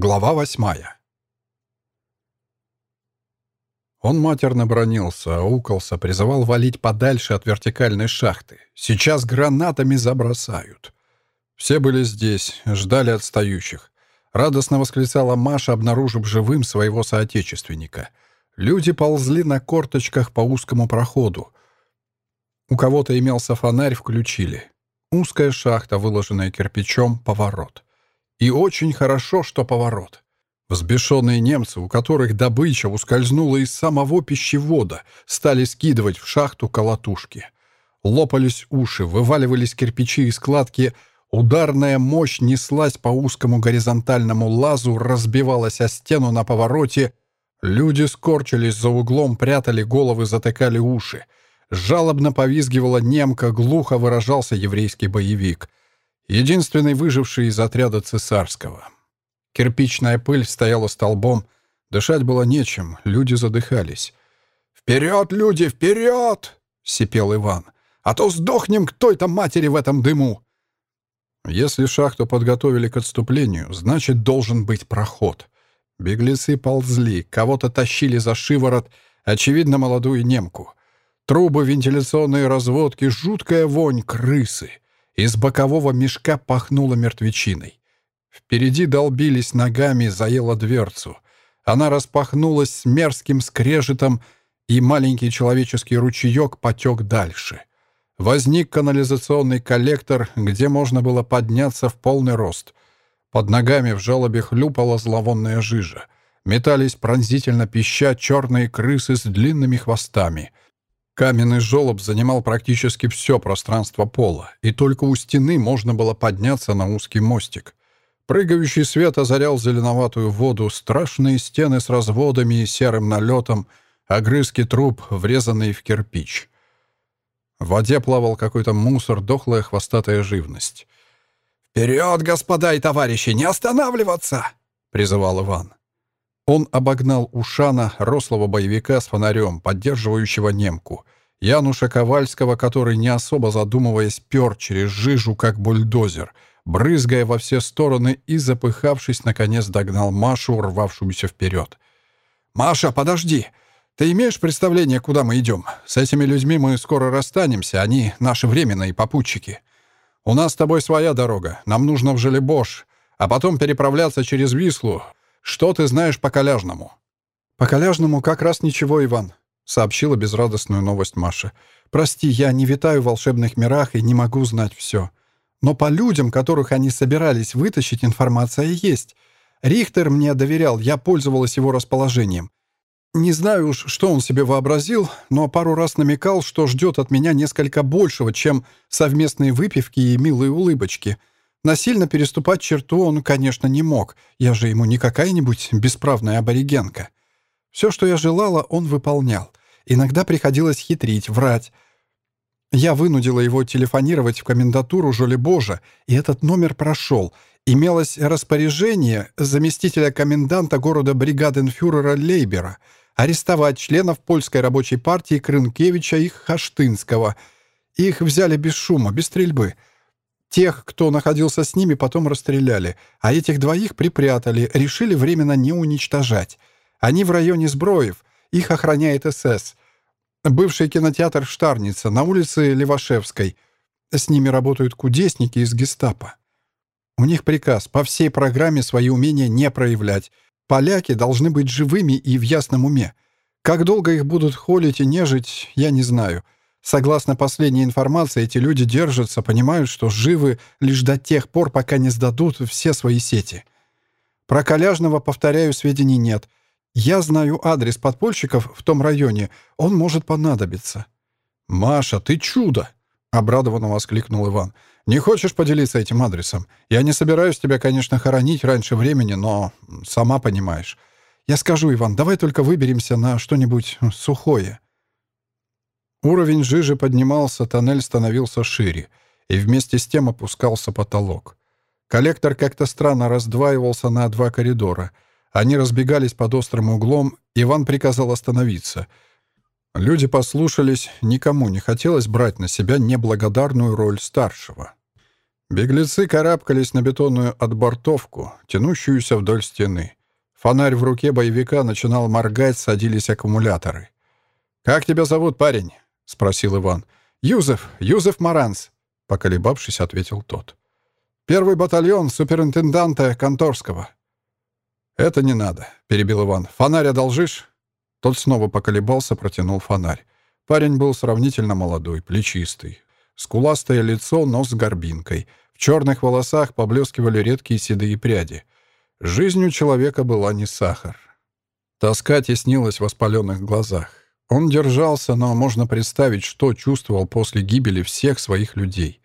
Глава восьмая. Он матерно бронился, аукался, призывал валить подальше от вертикальной шахты. Сейчас гранатами забросают. Все были здесь, ждали отстающих. Радостно восклицала Маша, обнаружив живым своего соотечественника. Люди ползли на корточках по узкому проходу. У кого-то имелся фонарь, включили. Узкая шахта, выложенная кирпичом, поворот. И очень хорошо, что поворот. Взбешенные немцы, у которых добыча ускользнула из самого пищевода, стали скидывать в шахту колотушки. Лопались уши, вываливались кирпичи и складки, ударная мощь неслась по узкому горизонтальному лазу, разбивалась о стену на повороте, люди скорчились за углом, прятали головы, затыкали уши. Жалобно повизгивала немка, глухо выражался еврейский боевик — единственный выживший из отряда цесарского. Кирпичная пыль стояла столбом, дышать было нечем, люди задыхались. «Вперед, люди, вперед!» — сипел Иван. «А то сдохнем к той-то матери в этом дыму!» Если шахту подготовили к отступлению, значит, должен быть проход. Беглецы ползли, кого-то тащили за шиворот, очевидно, молодую немку. Трубы, вентиляционные разводки, жуткая вонь, крысы — из бокового мешка пахнуло мертвечиной. Впереди долбились ногами, заела дверцу. Она распахнулась с мерзким скрежетом, и маленький человеческий ручеек потек дальше. Возник канализационный коллектор, где можно было подняться в полный рост. Под ногами в жалобе хлюпала зловонная жижа. Метались пронзительно пища черные крысы с длинными хвостами — Каменный желоб занимал практически все пространство пола, и только у стены можно было подняться на узкий мостик. Прыгающий свет озарял зеленоватую воду, страшные стены с разводами и серым налетом, огрызки труб, врезанные в кирпич. В воде плавал какой-то мусор, дохлая хвостатая живность. «Вперед, господа и товарищи, не останавливаться!» — призывал Иван. Он обогнал Ушана, рослого боевика с фонарем, поддерживающего немку. Януша Ковальского, который, не особо задумываясь, пер через жижу, как бульдозер, брызгая во все стороны и, запыхавшись, наконец догнал Машу, рвавшуюся вперед. «Маша, подожди! Ты имеешь представление, куда мы идем? С этими людьми мы скоро расстанемся, они наши временные попутчики. У нас с тобой своя дорога, нам нужно в Желебош, а потом переправляться через Вислу, что ты знаешь по коляжному?» «По коляжному как раз ничего, Иван», — сообщила безрадостную новость Маша. «Прости, я не витаю в волшебных мирах и не могу знать все. Но по людям, которых они собирались вытащить, информация есть. Рихтер мне доверял, я пользовалась его расположением. Не знаю уж, что он себе вообразил, но пару раз намекал, что ждет от меня несколько большего, чем совместные выпивки и милые улыбочки. Насильно переступать черту он, конечно, не мог. Я же ему не какая-нибудь бесправная аборигенка. Все, что я желала, он выполнял. Иногда приходилось хитрить, врать. Я вынудила его телефонировать в комендатуру Жолебожа, и этот номер прошел. Имелось распоряжение заместителя коменданта города бригаденфюрера Лейбера арестовать членов польской рабочей партии Крынкевича и Хаштынского. Их взяли без шума, без стрельбы — Тех, кто находился с ними, потом расстреляли, а этих двоих припрятали, решили временно не уничтожать. Они в районе Сброев, их охраняет СС. Бывший кинотеатр «Штарница» на улице Левашевской. С ними работают кудесники из гестапо. У них приказ по всей программе свои умения не проявлять. Поляки должны быть живыми и в ясном уме. Как долго их будут холить и нежить, я не знаю. — Согласно последней информации, эти люди держатся, понимают, что живы лишь до тех пор, пока не сдадут все свои сети. Про Коляжного, повторяю, сведений нет. Я знаю адрес подпольщиков в том районе. Он может понадобиться». «Маша, ты чудо!» — обрадованно воскликнул Иван. «Не хочешь поделиться этим адресом? Я не собираюсь тебя, конечно, хоронить раньше времени, но сама понимаешь. Я скажу, Иван, давай только выберемся на что-нибудь сухое». Уровень жижи поднимался, тоннель становился шире, и вместе с тем опускался потолок. Коллектор как-то странно раздваивался на два коридора. Они разбегались под острым углом, Иван приказал остановиться. Люди послушались, никому не хотелось брать на себя неблагодарную роль старшего. Беглецы карабкались на бетонную отбортовку, тянущуюся вдоль стены. Фонарь в руке боевика начинал моргать, садились аккумуляторы. «Как тебя зовут, парень?» — спросил Иван. «Юзеф, Юзеф Маранс», — поколебавшись, ответил тот. «Первый батальон суперинтенданта Конторского». «Это не надо», — перебил Иван. «Фонарь одолжишь?» Тот снова поколебался, протянул фонарь. Парень был сравнительно молодой, плечистый, Скуластое лицо, нос с горбинкой. В черных волосах поблескивали редкие седые пряди. Жизнь у человека была не сахар. Тоска теснилась в воспаленных глазах. Он держался, но можно представить, что чувствовал после гибели всех своих людей.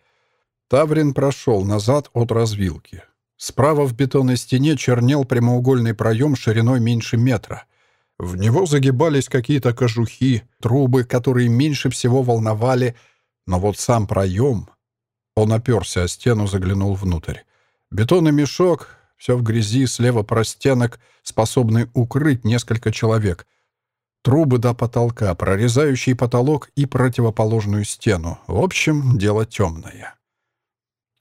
Таврин прошел назад от развилки. Справа в бетонной стене чернел прямоугольный проем шириной меньше метра. В него загибались какие-то кожухи, трубы, которые меньше всего волновали — но вот сам проем... Он оперся о стену, заглянул внутрь. Бетонный мешок, все в грязи, слева простенок, способный укрыть несколько человек. Трубы до потолка, прорезающий потолок и противоположную стену. В общем, дело темное.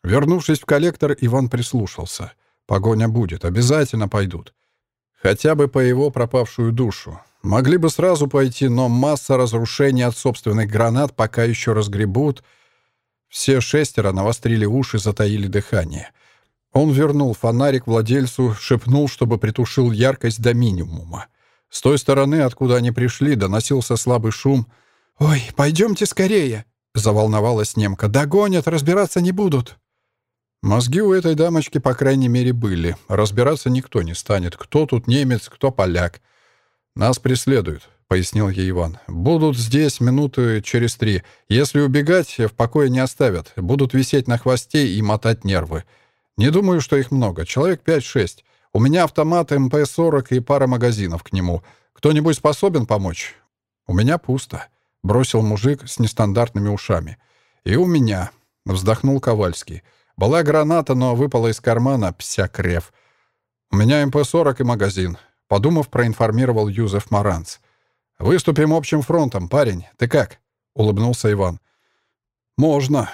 Вернувшись в коллектор, Иван прислушался. Погоня будет, обязательно пойдут. Хотя бы по его пропавшую душу. Могли бы сразу пойти, но масса разрушений от собственных гранат пока еще разгребут. Все шестеро навострили уши, затаили дыхание. Он вернул фонарик владельцу, шепнул, чтобы притушил яркость до минимума. С той стороны, откуда они пришли, доносился слабый шум. «Ой, пойдемте скорее!» — заволновалась немка. «Догонят, разбираться не будут!» Мозги у этой дамочки, по крайней мере, были. Разбираться никто не станет. Кто тут немец, кто поляк. «Нас преследуют», — пояснил ей Иван. «Будут здесь минуты через три. Если убегать, в покое не оставят. Будут висеть на хвосте и мотать нервы. Не думаю, что их много. Человек пять-шесть. У меня автомат МП-40 и пара магазинов к нему. Кто-нибудь способен помочь?» «У меня пусто», — бросил мужик с нестандартными ушами. «И у меня», — вздохнул Ковальский. «Была граната, но выпала из кармана, psiakrew. У меня МП-40 и магазин. Подумав, проинформировал Юзеф Маранц. «Выступим общим фронтом, парень. Ты как?» — улыбнулся Иван. «Можно.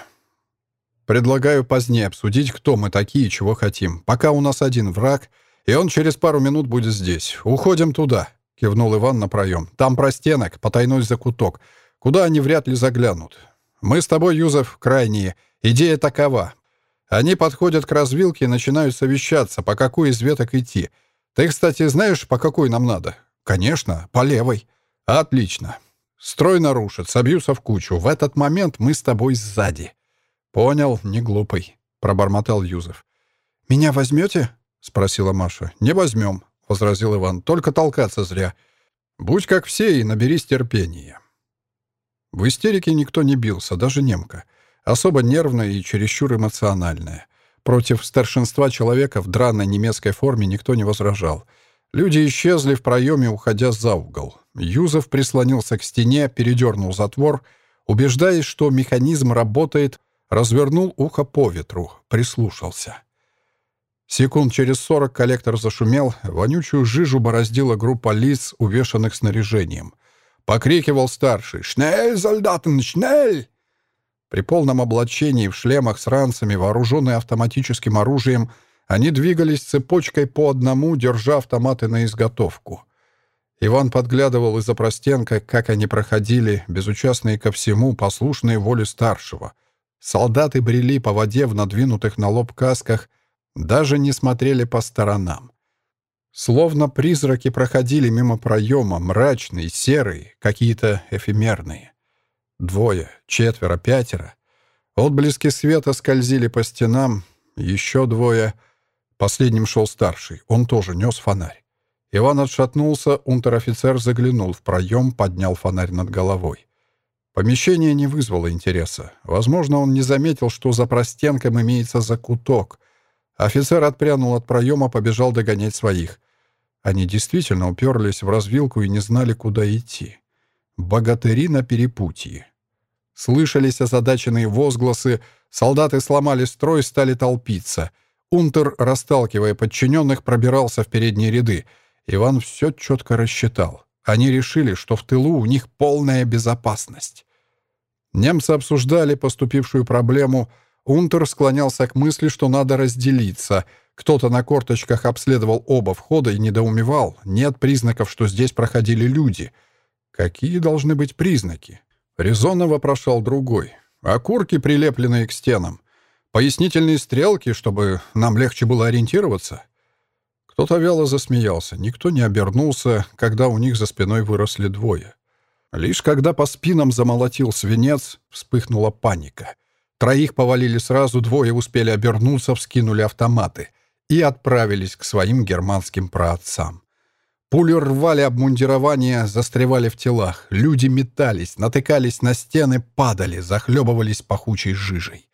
Предлагаю позднее обсудить, кто мы такие и чего хотим. Пока у нас один враг, и он через пару минут будет здесь. Уходим туда», — кивнул Иван на проем. «Там простенок, потайной закуток, куда они вряд ли заглянут. Мы с тобой, Юзеф, крайние. Идея такова. Они подходят к развилке и начинают совещаться, по какой из веток идти — ты, кстати, знаешь, по какой нам надо? Конечно, по левой. Отлично. Строй нарушит, собьются в кучу. В этот момент мы с тобой сзади. Понял, не глупый, пробормотал Юзеф. Меня возьмете? Спросила Маша. Не возьмем, возразил Иван. Только толкаться зря. Будь как все и наберись терпения. В истерике никто не бился, даже немка. Особо нервная и чересчур эмоциональная. Против старшинства человека в драной немецкой форме никто не возражал. Люди исчезли в проеме, уходя за угол. Юзеф прислонился к стене, передернул затвор, убеждаясь, что механизм работает, развернул ухо по ветру, прислушался. Секунд через сорок коллектор зашумел, вонючую жижу бороздила группа лиц, увешанных снаряжением. Покрикивал старший «Шнель, солдатен, шнель!» При полном облачении в шлемах с ранцами, вооруженные автоматическим оружием, они двигались цепочкой по одному, держа автоматы на изготовку. Иван подглядывал из-за простенка, как они проходили, безучастные ко всему, послушные воле старшего. Солдаты брели по воде в надвинутых на лоб касках, даже не смотрели по сторонам. Словно призраки проходили мимо проема, мрачные, серые, какие-то эфемерные. Двое, четверо, пятеро. Отблески света скользили по стенам. Еще двое. Последним шел старший. Он тоже нес фонарь. Иван отшатнулся, унтер-офицер заглянул в проем, поднял фонарь над головой. Помещение не вызвало интереса. Возможно, он не заметил, что за простенком имеется закуток. Офицер отпрянул от проема, побежал догонять своих. Они действительно уперлись в развилку и не знали, куда идти. Богатыри на перепутье. Слышались озадаченные возгласы, солдаты сломали строй, стали толпиться. Унтер, расталкивая подчиненных, пробирался в передние ряды. Иван все четко рассчитал. Они решили, что в тылу у них полная безопасность. Немцы обсуждали поступившую проблему. Унтер склонялся к мысли, что надо разделиться. Кто-то на корточках обследовал оба входа и недоумевал. Нет признаков, что здесь проходили люди. Какие должны быть признаки? Резонно вопрошал другой. Окурки, прилепленные к стенам. Пояснительные стрелки, чтобы нам легче было ориентироваться. Кто-то вяло засмеялся. Никто не обернулся, когда у них за спиной выросли двое. Лишь когда по спинам замолотил свинец, вспыхнула паника. Троих повалили сразу, двое успели обернуться, вскинули автоматы и отправились к своим германским праотцам. Пули рвали обмундирование, застревали в телах. Люди метались, натыкались на стены, падали, захлебывались пахучей жижей.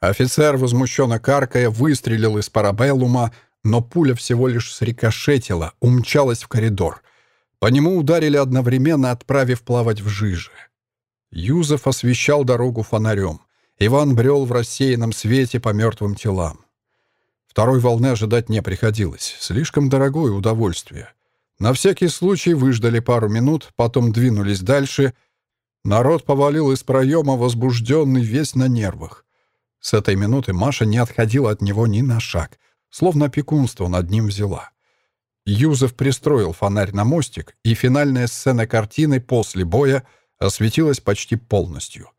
Офицер, возмущенно каркая, выстрелил из парабеллума, но пуля всего лишь срикошетила, умчалась в коридор. По нему ударили одновременно, отправив плавать в жиже. Юзеф освещал дорогу фонарем. Иван брел в рассеянном свете по мертвым телам. Второй волны ожидать не приходилось. Слишком дорогое удовольствие. На всякий случай выждали пару минут, потом двинулись дальше. Народ повалил из проема, возбужденный, весь на нервах. С этой минуты Маша не отходила от него ни на шаг — словно опекунство над ним взяла. Юзеф пристроил фонарь на мостик, и финальная сцена картины после боя осветилась почти полностью.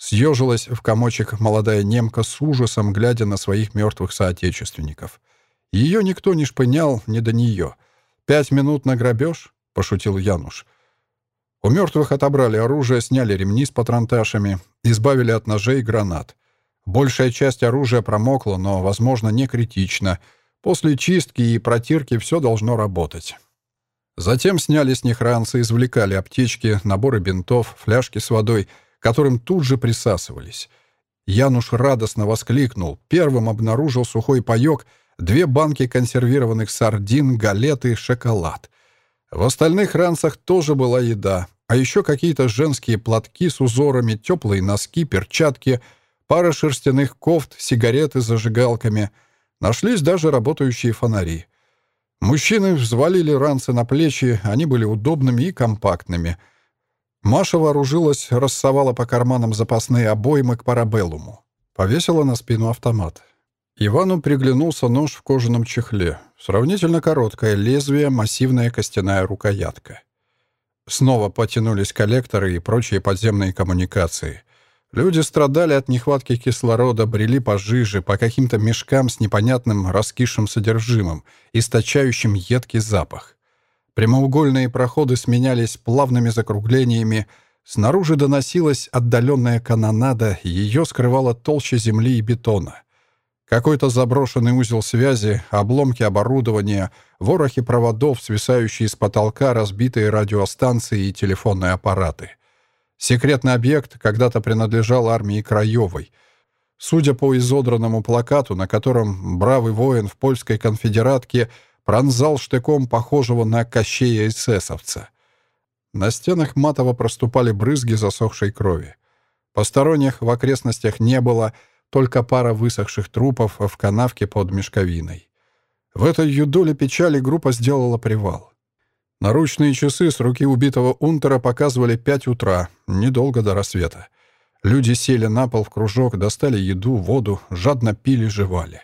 Съежилась в комочек молодая немка с ужасом, глядя на своих мертвых соотечественников. Ее никто не шпынял, не до нее. «Пять минут на грабеж?» — пошутил Януш. У мертвых отобрали оружие, сняли ремни с патронташами, избавили от ножей и гранат. Большая часть оружия промокла, но, возможно, не критично. После чистки и протирки все должно работать. Затем сняли с них ранцы, извлекали аптечки, наборы бинтов, фляжки с водой, которым тут же присасывались. Януш радостно воскликнул. Первым обнаружил сухой паёк, две банки консервированных сардин, галеты, шоколад. В остальных ранцах тоже была еда, а еще какие-то женские платки с узорами, теплые носки, перчатки — пара шерстяных кофт, сигареты с зажигалками. Нашлись даже работающие фонари. Мужчины взвалили ранцы на плечи, они были удобными и компактными. Маша вооружилась, рассовала по карманам запасные обоймы к парабеллуму. Повесила на спину автомат. Ивану приглянулся нож в кожаном чехле. Сравнительно короткое лезвие, массивная костяная рукоятка. Снова потянулись коллекторы и прочие подземные коммуникации. Люди страдали от нехватки кислорода, брели пожиже, по каким-то мешкам с непонятным раскисшим содержимым, источающим едкий запах. Прямоугольные проходы сменялись плавными закруглениями, снаружи доносилась отдаленная канонада, ее скрывала толща земли и бетона. Какой-то заброшенный узел связи, обломки оборудования, ворохи проводов, свисающие с потолка, разбитые радиостанции и телефонные аппараты — Секретный объект когда-то принадлежал армии Краевой. Судя по изодранному плакату, на котором бравый воин в польской конфедератке пронзал штыком похожего на кощея эсэсовца. На стенах матово проступали брызги засохшей крови. Посторонних в окрестностях не было, только пара высохших трупов в канавке под мешковиной. В этой юдоле печали группа сделала привал. Наручные часы с руки убитого Унтера показывали пять утра, недолго до рассвета. Люди сели на пол в кружок, достали еду, воду, жадно пили, жевали.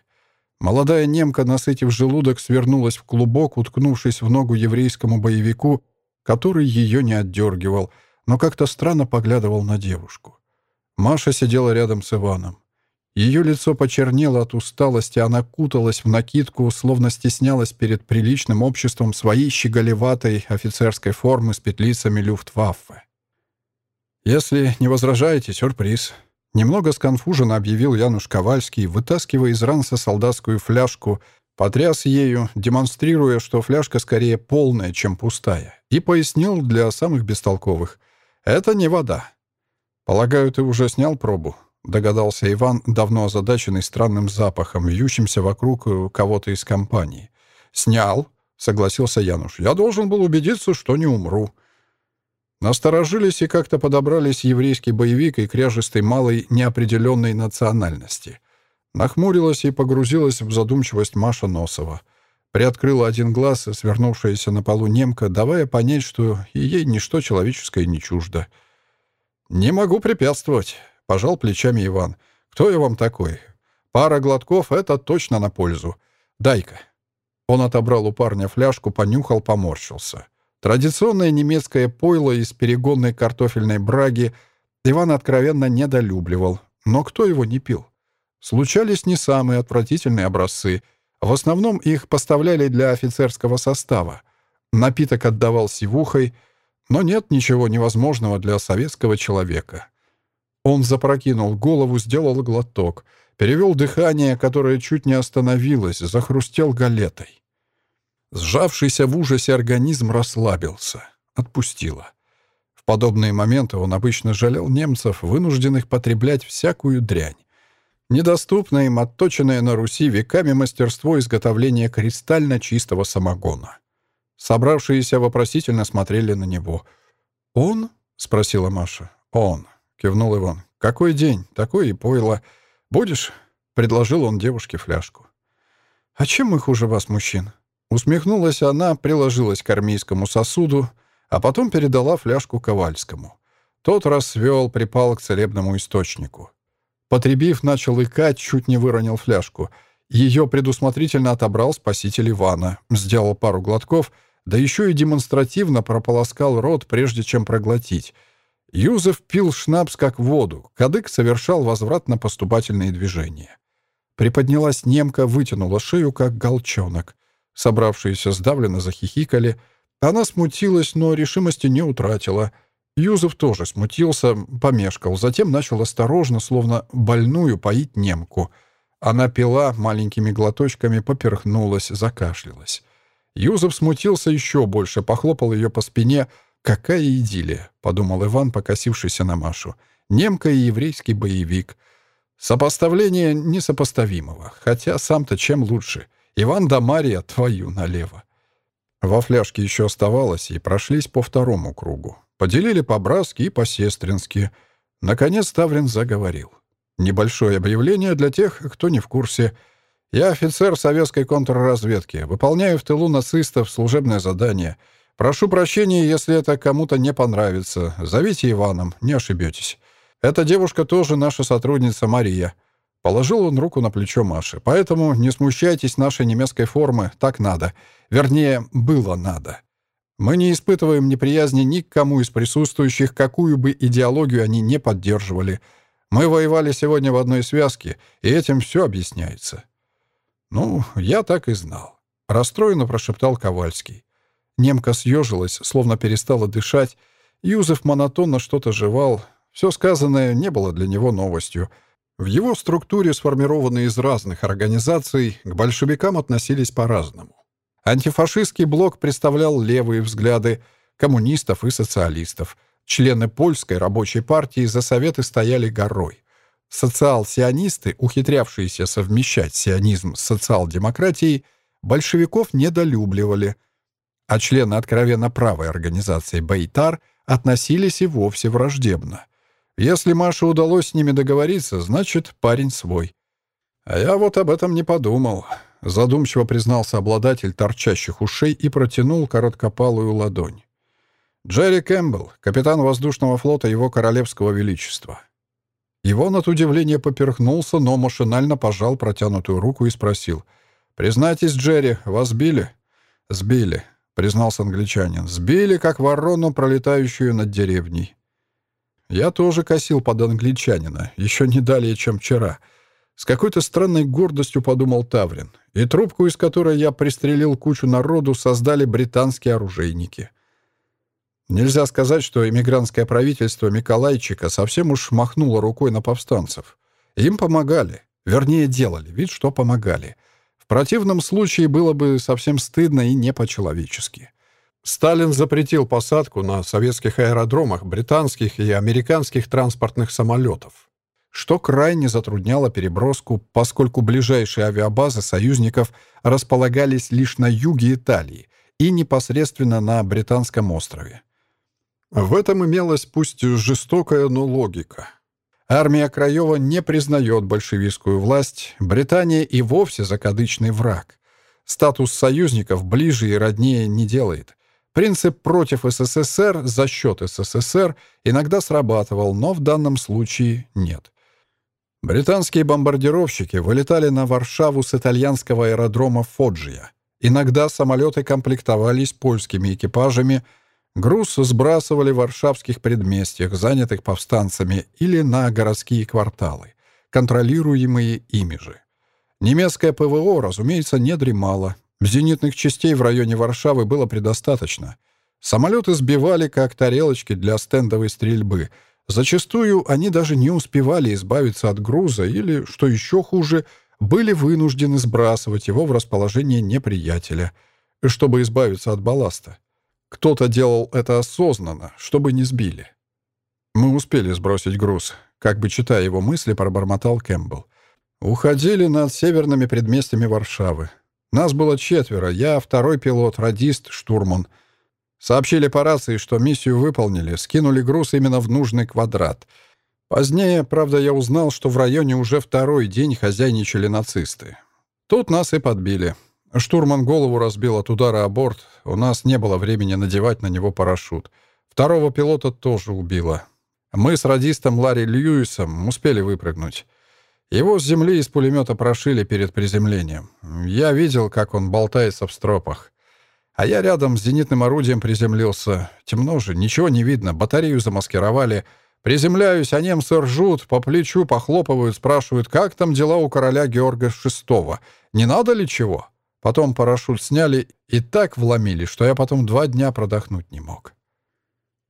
Молодая немка, насытив желудок, свернулась в клубок, уткнувшись в ногу еврейскому боевику, который ее не отдергивал, но как-то странно поглядывал на девушку. Маша сидела рядом с Иваном. Ее лицо почернело от усталости, она куталась в накидку, словно стеснялась перед приличным обществом своей щеголеватой офицерской формы с петлицами люфтваффе. «Если не возражаете, сюрприз», — немного сконфуженно объявил Януш Ковальский, вытаскивая из ранца солдатскую фляжку, потряс ею, демонстрируя, что фляжка скорее полная, чем пустая, и пояснил для самых бестолковых. «Это не вода. Полагаю, ты уже снял пробу?» догадался Иван, давно озадаченный странным запахом, вьющимся вокруг э, кого-то из компании. «Снял», — согласился Януш. «Я должен был убедиться, что не умру». Насторожились и как-то подобрались еврейский боевик и кряжистый малой неопределенной национальности. Нахмурилась и погрузилась в задумчивость Маша Носова. Приоткрыла один глаз, свернувшаяся на полу немка, давая понять, что ей ничто человеческое не чуждо. «Не могу препятствовать», — пожал плечами Иван. Кто я вам такой? Пара глотков — это точно на пользу. Дай-ка». Он отобрал у парня фляжку, понюхал, поморщился. Традиционное немецкое пойло из перегонной картофельной браги Иван откровенно недолюбливал. Но кто его не пил? Случались не самые отвратительные образцы. В основном их поставляли для офицерского состава. Напиток отдавал сивухой, но нет ничего невозможного для советского человека. Он запрокинул голову, сделал глоток, перевел дыхание, которое чуть не остановилось, захрустел галетой. Сжавшийся в ужасе организм расслабился, отпустило. В подобные моменты он обычно жалел немцев, вынужденных потреблять всякую дрянь. Недоступное им отточенное на Руси веками мастерство изготовления кристально чистого самогона. Собравшиеся вопросительно смотрели на него. «Он?» — спросила Маша. «Он», — кивнул Иван. «Какой день? Такой и пойло. Будешь?» — предложил он девушке фляжку. «А чем мы хуже вас, мужчин?» Усмехнулась она, приложилась к армейскому сосуду, а потом передала фляжку Ковальскому. Тот расцвел, припал к целебному источнику. Потребив, начал икать, чуть не выронил фляжку. Ее предусмотрительно отобрал спаситель Ивана, сделал пару глотков, да еще и демонстративно прополоскал рот, прежде чем проглотить. Юзеф пил шнапс как воду, кадык совершал возвратно-поступательные движения. Приподнялась немка, вытянула шею, как голчонок. Собравшиеся сдавленно захихикали. Она смутилась, но решимости не утратила. Юзеф тоже смутился, помешкал, затем начал осторожно, словно больную, поить немку. Она пила маленькими глоточками, поперхнулась, закашлялась. Юзеф смутился еще больше, похлопал ее по спине. «Какая идиллия!» — подумал Иван, покосившийся на Машу. «Немка и еврейский боевик. Сопоставление несопоставимого. Хотя сам-то чем лучше? Иван да Мария, твою налево. Во фляжке еще оставалось, и прошлись по второму кругу. Поделили по-братски и по-сестрински. Наконец Таврин заговорил. Небольшое объявление для тех, кто не в курсе. Я офицер советской контрразведки. Выполняю в тылу нацистов служебное задание. Прошу прощения, если это кому-то не понравится. Зовите Иваном, не ошибетесь. Эта девушка тоже наша сотрудница Мария. Положил он руку на плечо Маши. «Поэтому не смущайтесь нашей немецкой формы. Так надо. Вернее, было надо. Мы не испытываем неприязни ни к кому из присутствующих, какую бы идеологию они не поддерживали. Мы воевали сегодня в одной связке, и этим все объясняется». «Ну, я так и знал», — расстроенно прошептал Ковальский. Немка съежилась, словно перестала дышать. Юзеф монотонно что-то жевал. Все сказанное не было для него новостью — в его структуре, сформированной из разных организаций, к большевикам относились по-разному. Антифашистский блок представлял левые взгляды коммунистов и социалистов. Члены польской рабочей партии за советы стояли горой. Социал-сионисты, ухитрявшиеся совмещать сионизм с социал-демократией, большевиков недолюбливали, а члены откровенно правой организации «Бейтар» относились и вовсе враждебно – если Маше удалось с ними договориться, значит, парень свой. А я вот об этом не подумал. Задумчиво признался обладатель торчащих ушей и протянул короткопалую ладонь. Джерри Кэмпбелл, капитан воздушного флота Его Королевского Величества. Его от удивления поперхнулся, но машинально пожал протянутую руку и спросил. «Признайтесь, Джерри, вас били?» «Сбили», — признался англичанин. «Сбили, как ворону, пролетающую над деревней. Я тоже косил под англичанина, еще не далее, чем вчера. С какой-то странной гордостью подумал Таврин. И трубку, из которой я пристрелил кучу народу, создали британские оружейники. Нельзя сказать, что эмигрантское правительство Миколайчика совсем уж махнуло рукой на повстанцев. Им помогали. Вернее, делали вид, что помогали. В противном случае было бы совсем стыдно и не по-человечески. Сталин запретил посадку на советских аэродромах британских и американских транспортных самолетов, что крайне затрудняло переброску, поскольку ближайшие авиабазы союзников располагались лишь на юге Италии и непосредственно на Британском острове. В этом имелась пусть жестокая, но логика. Армия Краева не признает большевистскую власть, Британия и вовсе закадычный враг. Статус союзников ближе и роднее не делает. Принцип «против СССР» за счет СССР иногда срабатывал, но в данном случае нет. Британские бомбардировщики вылетали на Варшаву с итальянского аэродрома Фоджия. Иногда самолеты комплектовались польскими экипажами, груз сбрасывали в варшавских предместьях, занятых повстанцами, или на городские кварталы, контролируемые ими же. Немецкое ПВО, разумеется, не дремало. Зенитных частей в районе Варшавы было предостаточно. Самолеты сбивали, как тарелочки для стендовой стрельбы — Зачастую они даже не успевали избавиться от груза или, что еще хуже, были вынуждены сбрасывать его в расположение неприятеля, чтобы избавиться от балласта. Кто-то делал это осознанно, чтобы не сбили. Мы успели сбросить груз. Как бы читая его мысли, пробормотал Кэмпбелл. Уходили над северными предместьями Варшавы. Нас было четверо. Я, второй пилот, радист, штурман — Сообщили по рации, что миссию выполнили, скинули груз именно в нужный квадрат. Позднее, правда, я узнал, что в районе уже второй день хозяйничали нацисты. Тут нас и подбили. Штурман голову разбил от удара о борт. У нас не было времени надевать на него парашют. Второго пилота тоже убило. Мы с радистом Ларри Льюисом успели выпрыгнуть. Его с земли из пулемета прошили перед приземлением. Я видел, как он болтается в стропах. А я рядом с зенитным орудием приземлился. Темно же, ничего не видно, батарею замаскировали. Приземляюсь, а немцы ржут, по плечу похлопывают, спрашивают, как там дела у короля Георга VI. Не надо ли чего? Потом парашют сняли и так вломили, что я потом два дня продохнуть не мог.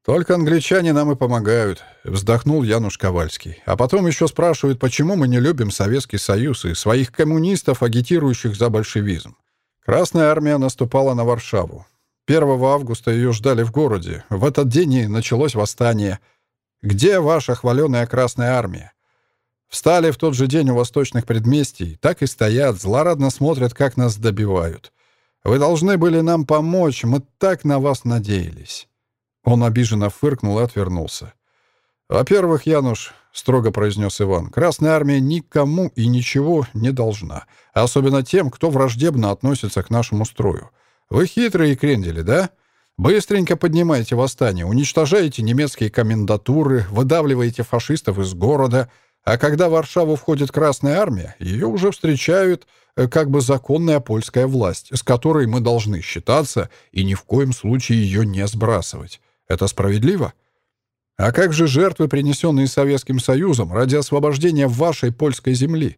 «Только англичане нам и помогают», — вздохнул Януш Ковальский. «А потом еще спрашивают, почему мы не любим Советский Союз и своих коммунистов, агитирующих за большевизм. Красная армия наступала на Варшаву. 1 августа ее ждали в городе. В этот день и началось восстание. Где ваша хваленая Красная армия? Встали в тот же день у восточных предместий, так и стоят, злорадно смотрят, как нас добивают. Вы должны были нам помочь, мы так на вас надеялись». Он обиженно фыркнул и отвернулся. «Во-первых, Януш, — строго произнес Иван, — Красная Армия никому и ничего не должна, особенно тем, кто враждебно относится к нашему строю. Вы хитрые крендели, да? Быстренько поднимаете восстание, уничтожаете немецкие комендатуры, выдавливаете фашистов из города, а когда в Варшаву входит Красная Армия, ее уже встречают э, как бы законная польская власть, с которой мы должны считаться и ни в коем случае ее не сбрасывать. Это справедливо?» А как же жертвы, принесенные Советским Союзом ради освобождения вашей польской земли?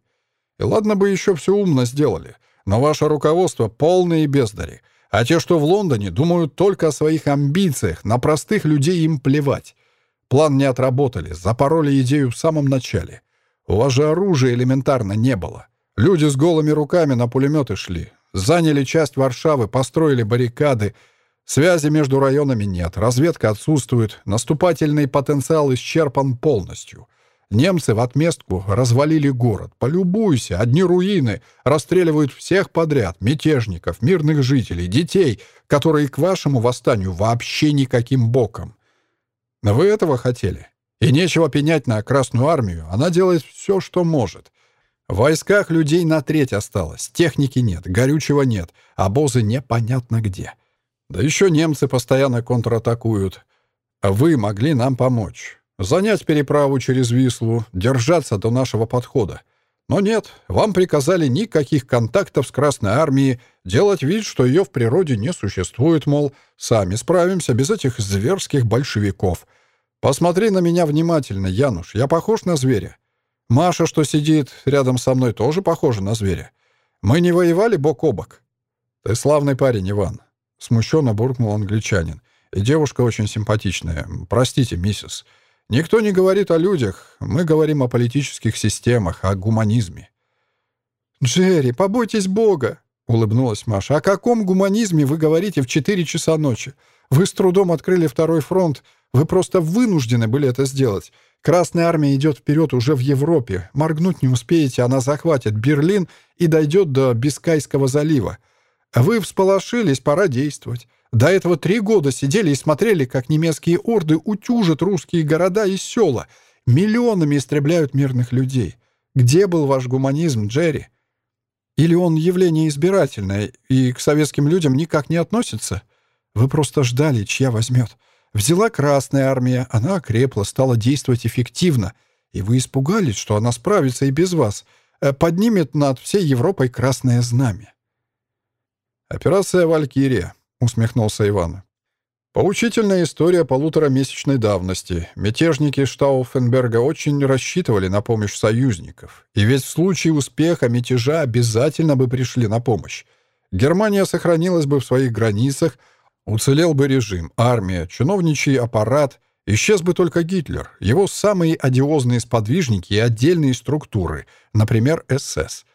И ладно бы еще все умно сделали, но ваше руководство полные бездари, а те, что в Лондоне, думают только о своих амбициях, на простых людей им плевать. План не отработали, запороли идею в самом начале. У вас же оружия элементарно не было. Люди с голыми руками на пулеметы шли, заняли часть Варшавы, построили баррикады, Связи между районами нет, разведка отсутствует, наступательный потенциал исчерпан полностью. Немцы в отместку развалили город. Полюбуйся, одни руины, расстреливают всех подряд, мятежников, мирных жителей, детей, которые к вашему восстанию вообще никаким боком. Вы этого хотели? И нечего пенять на Красную Армию, она делает все, что может. В войсках людей на треть осталось, техники нет, горючего нет, обозы непонятно где. Да еще немцы постоянно контратакуют. А вы могли нам помочь. Занять переправу через Вислу, держаться до нашего подхода. Но нет, вам приказали никаких контактов с Красной Армией, делать вид, что ее в природе не существует, мол, сами справимся без этих зверских большевиков. Посмотри на меня внимательно, Януш, я похож на зверя. Маша, что сидит рядом со мной, тоже похожа на зверя. Мы не воевали бок о бок. Ты славный парень, Иван. Смущенно буркнул англичанин. «И девушка очень симпатичная. Простите, миссис. Никто не говорит о людях. Мы говорим о политических системах, о гуманизме». «Джерри, побойтесь Бога!» — улыбнулась Маша. «О каком гуманизме вы говорите в четыре часа ночи? Вы с трудом открыли второй фронт. Вы просто вынуждены были это сделать. Красная армия идет вперед уже в Европе. Моргнуть не успеете, она захватит Берлин и дойдет до Бискайского залива. Вы всполошились, пора действовать. До этого три года сидели и смотрели, как немецкие орды утюжат русские города и села, миллионами истребляют мирных людей. Где был ваш гуманизм, Джерри? Или он явление избирательное и к советским людям никак не относится? Вы просто ждали, чья возьмет. Взяла Красная Армия, она окрепла, стала действовать эффективно. И вы испугались, что она справится и без вас, э, поднимет над всей Европой красное знамя. «Операция «Валькирия», — усмехнулся Иван. Поучительная история полуторамесячной давности. Мятежники Штауфенберга очень рассчитывали на помощь союзников. И ведь в случае успеха мятежа обязательно бы пришли на помощь. Германия сохранилась бы в своих границах, уцелел бы режим, армия, чиновничий аппарат, исчез бы только Гитлер, его самые одиозные сподвижники и отдельные структуры, например, СС.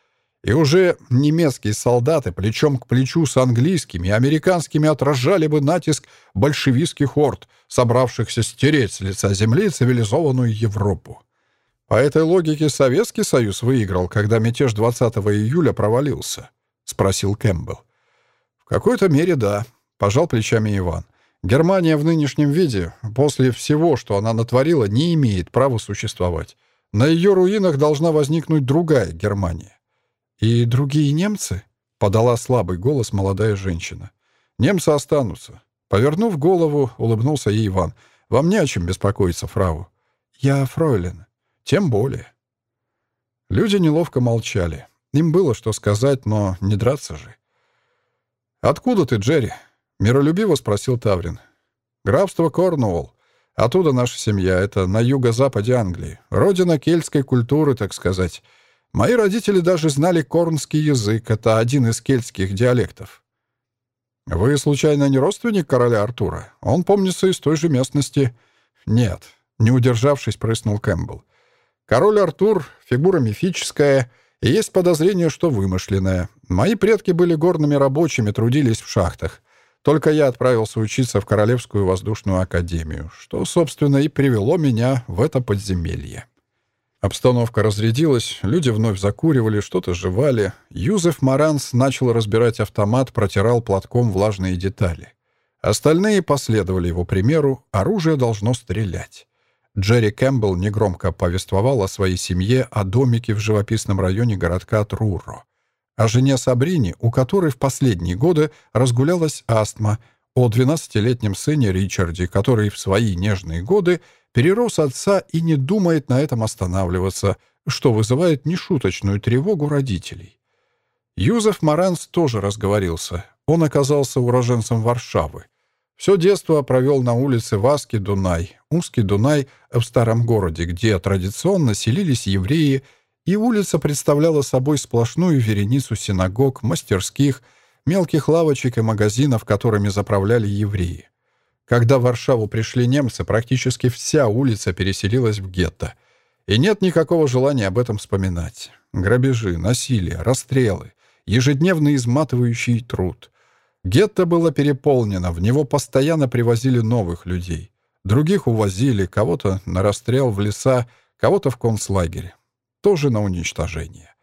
И уже немецкие солдаты плечом к плечу с английскими и американскими отражали бы натиск большевистских орд, собравшихся стереть с лица земли цивилизованную Европу. По этой логике Советский Союз выиграл, когда мятеж 20 июля провалился, — спросил Кэмпбелл. В какой-то мере да, — пожал плечами Иван. Германия в нынешнем виде, после всего, что она натворила, не имеет права существовать. На ее руинах должна возникнуть другая Германия. «И другие немцы?» — подала слабый голос молодая женщина. «Немцы останутся». Повернув голову, улыбнулся ей Иван. «Вам не о чем беспокоиться, фрау». «Я фройлен». «Тем более». Люди неловко молчали. Им было что сказать, но не драться же. «Откуда ты, Джерри?» — миролюбиво спросил Таврин. «Графство Корнуолл. Оттуда наша семья. Это на юго-западе Англии. Родина кельтской культуры, так сказать. Мои родители даже знали корнский язык, это один из кельтских диалектов. Вы, случайно, не родственник короля Артура? Он, помнится, из той же местности. Нет, не удержавшись, прыснул Кэмпбелл. Король Артур — фигура мифическая, и есть подозрение, что вымышленная. Мои предки были горными рабочими, трудились в шахтах. Только я отправился учиться в Королевскую воздушную академию, что, собственно, и привело меня в это подземелье. Обстановка разрядилась, люди вновь закуривали, что-то жевали. Юзеф Маранс начал разбирать автомат, протирал платком влажные детали. Остальные последовали его примеру, оружие должно стрелять. Джерри Кэмпбелл негромко повествовал о своей семье, о домике в живописном районе городка Труро, о жене Сабрине, у которой в последние годы разгулялась астма, о 12-летнем сыне Ричарде, который в свои нежные годы перерос отца и не думает на этом останавливаться, что вызывает нешуточную тревогу родителей. Юзеф Маранс тоже разговорился. Он оказался уроженцем Варшавы. Все детство провел на улице Васки-Дунай, узкий Дунай в старом городе, где традиционно селились евреи, и улица представляла собой сплошную вереницу синагог, мастерских, мелких лавочек и магазинов, которыми заправляли евреи. Когда в Варшаву пришли немцы, практически вся улица переселилась в гетто. И нет никакого желания об этом вспоминать. Грабежи, насилие, расстрелы, ежедневный изматывающий труд. Гетто было переполнено, в него постоянно привозили новых людей. Других увозили, кого-то на расстрел в леса, кого-то в концлагерь. Тоже на уничтожение.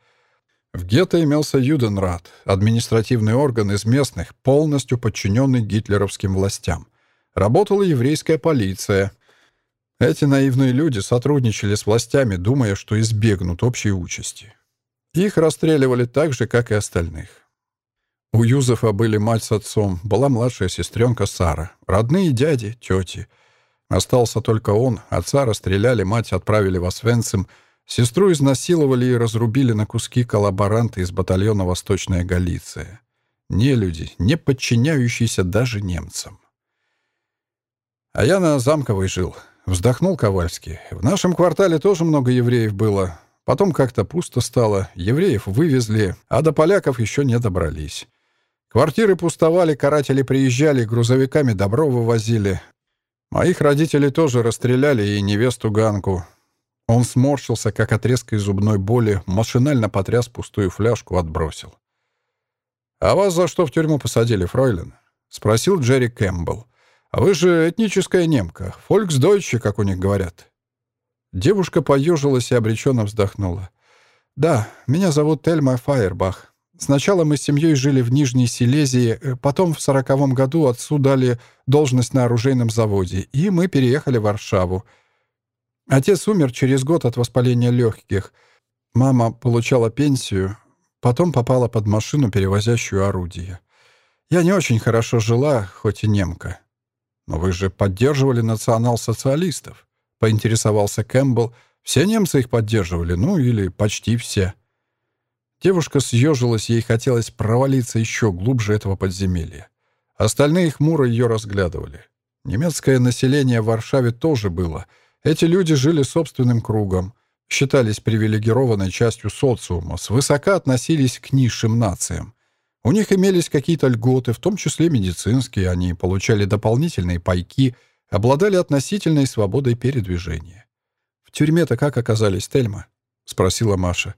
В гетто имелся Юденрат, административный орган из местных, полностью подчиненный гитлеровским властям. Работала еврейская полиция. Эти наивные люди сотрудничали с властями, думая, что избегнут общей участи. Их расстреливали так же, как и остальных. У Юзефа были мать с отцом, была младшая сестренка Сара, родные дяди, тети. Остался только он, отца расстреляли, мать отправили в Освенцим, сестру изнасиловали и разрубили на куски коллаборанты из батальона «Восточная Галиция». Не люди, не подчиняющиеся даже немцам. А я на Замковой жил. Вздохнул Ковальский. В нашем квартале тоже много евреев было. Потом как-то пусто стало. Евреев вывезли, а до поляков еще не добрались. Квартиры пустовали, каратели приезжали, грузовиками добро вывозили. Моих родителей тоже расстреляли и невесту Ганку. Он сморщился, как от резкой зубной боли, машинально потряс пустую фляжку, отбросил. «А вас за что в тюрьму посадили, фройлен?» — спросил Джерри Кэмпбелл. А вы же этническая немка, фольксдойче, как у них говорят». Девушка поежилась и обреченно вздохнула. «Да, меня зовут Эльма Фаербах. Сначала мы с семьей жили в Нижней Силезии, э, потом в сороковом году отцу дали должность на оружейном заводе, и мы переехали в Варшаву. Отец умер через год от воспаления легких. Мама получала пенсию, потом попала под машину, перевозящую орудия. Я не очень хорошо жила, хоть и немка. «Но вы же поддерживали национал-социалистов», — поинтересовался Кэмпбелл, Все немцы их поддерживали, ну или почти все. Девушка съежилась, ей хотелось провалиться еще глубже этого подземелья. Остальные хмуро ее разглядывали. Немецкое население в Варшаве тоже было. Эти люди жили собственным кругом, считались привилегированной частью социума, свысока относились к низшим нациям. У них имелись какие-то льготы, в том числе медицинские, они получали дополнительные пайки, обладали относительной свободой передвижения. «В тюрьме-то как оказались, Тельма?» — спросила Маша.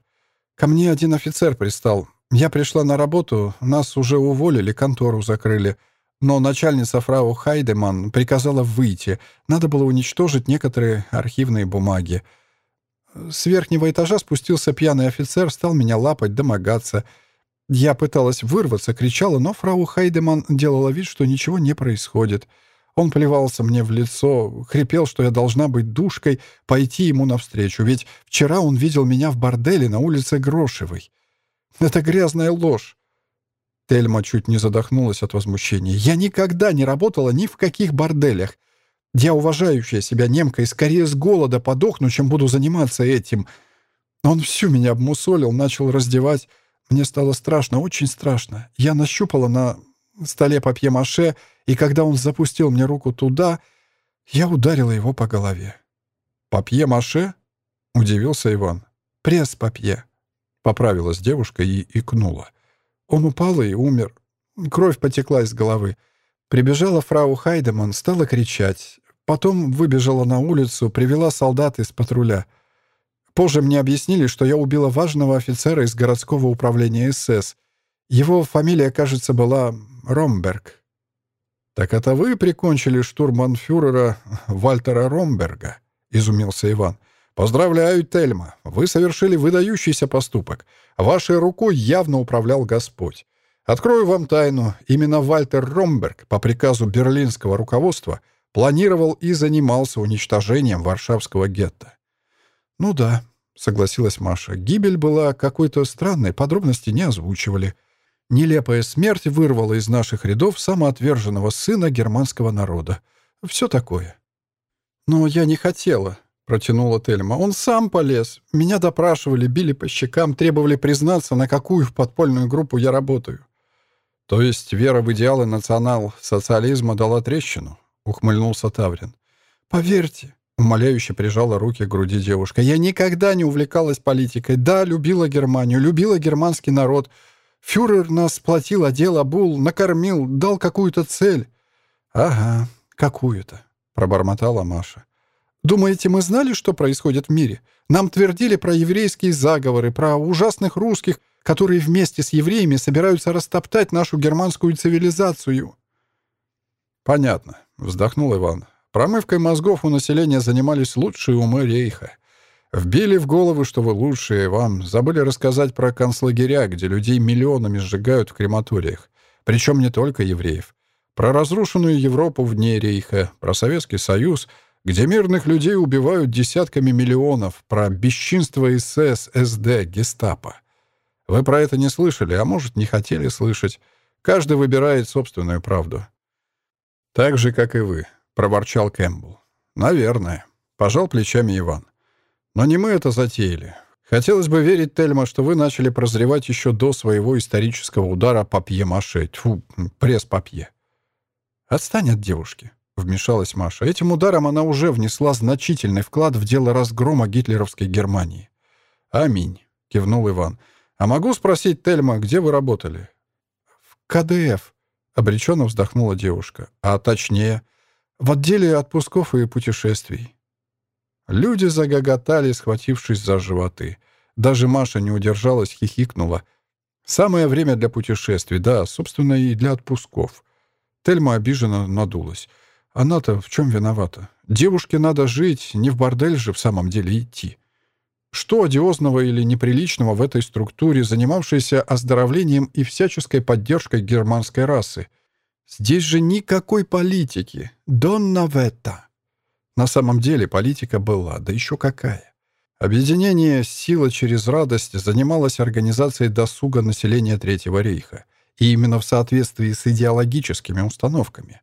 «Ко мне один офицер пристал. Я пришла на работу, нас уже уволили, контору закрыли. Но начальница фрау Хайдеман приказала выйти. Надо было уничтожить некоторые архивные бумаги. С верхнего этажа спустился пьяный офицер, стал меня лапать, домогаться. Я пыталась вырваться, кричала, но фрау Хайдеман делала вид, что ничего не происходит. Он плевался мне в лицо, хрипел, что я должна быть душкой, пойти ему навстречу, ведь вчера он видел меня в борделе на улице Грошевой. Это грязная ложь. Тельма чуть не задохнулась от возмущения. «Я никогда не работала ни в каких борделях. Я уважающая себя немка и скорее с голода подохну, чем буду заниматься этим. Он всю меня обмусолил, начал раздевать. Мне стало страшно, очень страшно. Я нащупала на столе папье-маше, и когда он запустил мне руку туда, я ударила его по голове. «Папье-маше?» — удивился Иван. «Пресс-папье», — поправилась девушка и икнула. Он упал и умер. Кровь потекла из головы. Прибежала фрау Хайдеман, стала кричать. Потом выбежала на улицу, привела солдат из патруля. Позже мне объяснили, что я убила важного офицера из городского управления СС. Его фамилия, кажется, была Ромберг. «Так это вы прикончили штурманфюрера Вальтера Ромберга?» — изумился Иван. «Поздравляю, Тельма. Вы совершили выдающийся поступок. Вашей рукой явно управлял Господь. Открою вам тайну. Именно Вальтер Ромберг по приказу берлинского руководства планировал и занимался уничтожением варшавского гетто». «Ну да», — согласилась Маша. «Гибель была какой-то странной, подробности не озвучивали. Нелепая смерть вырвала из наших рядов самоотверженного сына германского народа. Все такое». «Но я не хотела», — протянула Тельма. «Он сам полез. Меня допрашивали, били по щекам, требовали признаться, на какую подпольную группу я работаю». «То есть вера в идеалы национал-социализма дала трещину?» — ухмыльнулся Таврин. «Поверьте», — умоляюще прижала руки к груди девушка, «я никогда не увлекалась политикой. Да, любила Германию, любила германский народ. Фюрер нас сплотил, одел, обул, накормил, дал какую-то цель». «Ага, какую-то», — пробормотала Маша. Думаете, мы знали, что происходит в мире? Нам твердили про еврейские заговоры, про ужасных русских, которые вместе с евреями собираются растоптать нашу германскую цивилизацию». «Понятно», — вздохнул Иван. «Промывкой мозгов у населения занимались лучшие умы рейха. Вбили в голову, что вы лучшие, вам забыли рассказать про концлагеря, где людей миллионами сжигают в крематориях. Причем не только евреев. Про разрушенную Европу вне рейха, про Советский Союз — где мирных людей убивают десятками миллионов, про бесчинство СС, СД, гестапо. Вы про это не слышали, а может, не хотели слышать. Каждый выбирает собственную правду. «Так же, как и вы», — проворчал Кэмпбелл. «Наверное», — пожал плечами Иван. «Но не мы это затеяли. Хотелось бы верить, Тельма, что вы начали прозревать еще до своего исторического удара папье-маше, тьфу, пресс-папье». «Отстань от девушки», — вмешалась Маша. Этим ударом она уже внесла значительный вклад в дело разгрома гитлеровской Германии. «Аминь», — кивнул Иван. «А могу спросить, Тельма, где вы работали?» «В КДФ», — обреченно вздохнула девушка. «А точнее, в отделе отпусков и путешествий». Люди загоготали, схватившись за животы. Даже Маша не удержалась, хихикнула. «Самое время для путешествий, да, собственно, и для отпусков». Тельма обиженно надулась. Она-то в чем виновата? Девушке надо жить, не в бордель же в самом деле идти. Что одиозного или неприличного в этой структуре, занимавшейся оздоровлением и всяческой поддержкой германской расы? Здесь же никакой политики. Донна ветта. На самом деле политика была, да еще какая. Объединение «Сила через радость» занималось организацией досуга населения Третьего рейха, и именно в соответствии с идеологическими установками.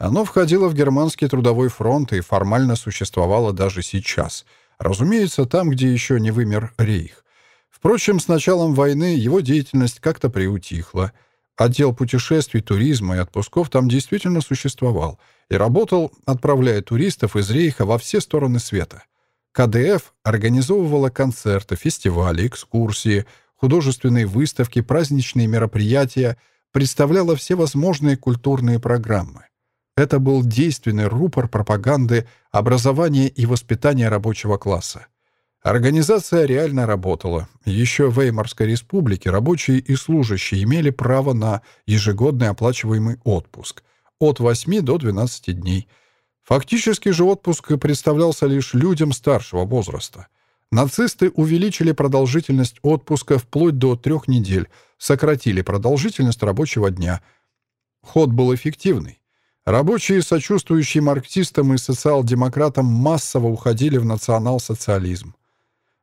Оно входило в германский трудовой фронт и формально существовало даже сейчас, Разумеется, там, где еще не вымер рейх. Впрочем, с началом войны его деятельность как-то приутихла. Отдел путешествий, туризма и отпусков там действительно существовал и работал, отправляя туристов из рейха во все стороны света. КДФ организовывала концерты, фестивали, экскурсии, художественные выставки, праздничные мероприятия, представляла всевозможные культурные программы. Это был действенный рупор пропаганды образования и воспитания рабочего класса. Организация реально работала. Еще в Веймарской республике рабочие и служащие имели право на ежегодный оплачиваемый отпуск от 8 до 12 дней. Фактически же отпуск представлялся лишь людям старшего возраста. Нацисты увеличили продолжительность отпуска вплоть до трех недель, сократили продолжительность рабочего дня. Ход был эффективный. Рабочие, сочувствующие марксистам и социал-демократам, массово уходили в национал-социализм.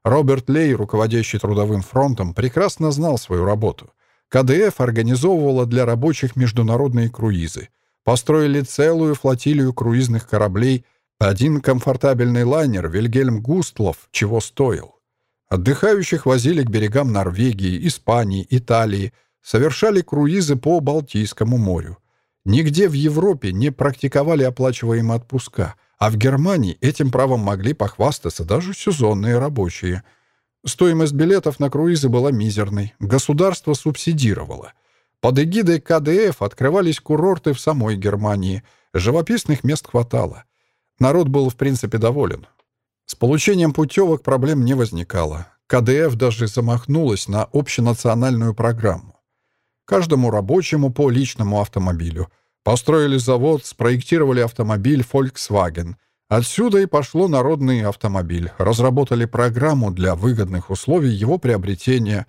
Роберт Лей, руководящий Трудовым фронтом, прекрасно знал свою работу. КДФ организовывала для рабочих международные круизы. Построили целую флотилию круизных кораблей. Один комфортабельный лайнер «Вильгельм Густлов» чего стоил. Отдыхающих возили к берегам Норвегии, Испании, Италии, совершали круизы по Балтийскому морю. Нигде в Европе не практиковали оплачиваемые отпуска, а в Германии этим правом могли похвастаться даже сезонные рабочие. Стоимость билетов на круизы была мизерной, государство субсидировало. Под эгидой КДФ открывались курорты в самой Германии, живописных мест хватало. Народ был в принципе доволен. С получением путевок проблем не возникало. КДФ даже замахнулась на общенациональную программу. Каждому рабочему по личному автомобилю. Построили завод, спроектировали автомобиль Volkswagen. Отсюда и пошло народный автомобиль. Разработали программу для выгодных условий его приобретения.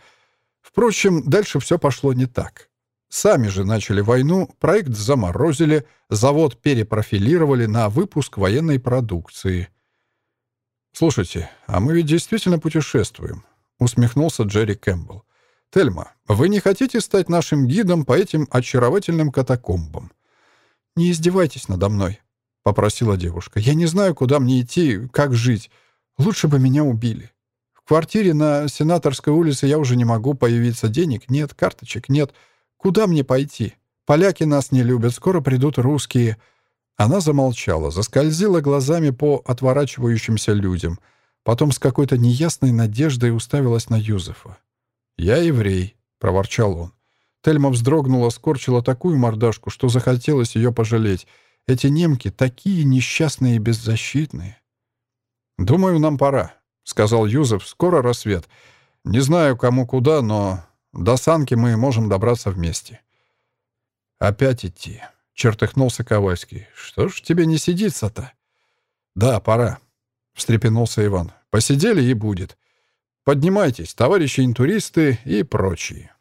Впрочем, дальше все пошло не так. Сами же начали войну, проект заморозили, завод перепрофилировали на выпуск военной продукции. «Слушайте, а мы ведь действительно путешествуем», — усмехнулся Джерри Кэмпбелл. «Тельма, вы не хотите стать нашим гидом по этим очаровательным катакомбам?» «Не издевайтесь надо мной», — попросила девушка. «Я не знаю, куда мне идти, как жить. Лучше бы меня убили. В квартире на Сенаторской улице я уже не могу появиться. Денег нет, карточек нет. Куда мне пойти? Поляки нас не любят, скоро придут русские». Она замолчала, заскользила глазами по отворачивающимся людям. Потом с какой-то неясной надеждой уставилась на Юзефа. «Я еврей», — проворчал он. Тельма вздрогнула, скорчила такую мордашку, что захотелось ее пожалеть. Эти немки такие несчастные и беззащитные. «Думаю, нам пора», — сказал Юзеф. «Скоро рассвет. Не знаю, кому куда, но до санки мы можем добраться вместе». «Опять идти», — чертыхнулся Ковальский. «Что ж тебе не сидится-то?» «Да, пора», — встрепенулся Иван. «Посидели и будет. Поднимайтесь, товарищи интуристы и прочие.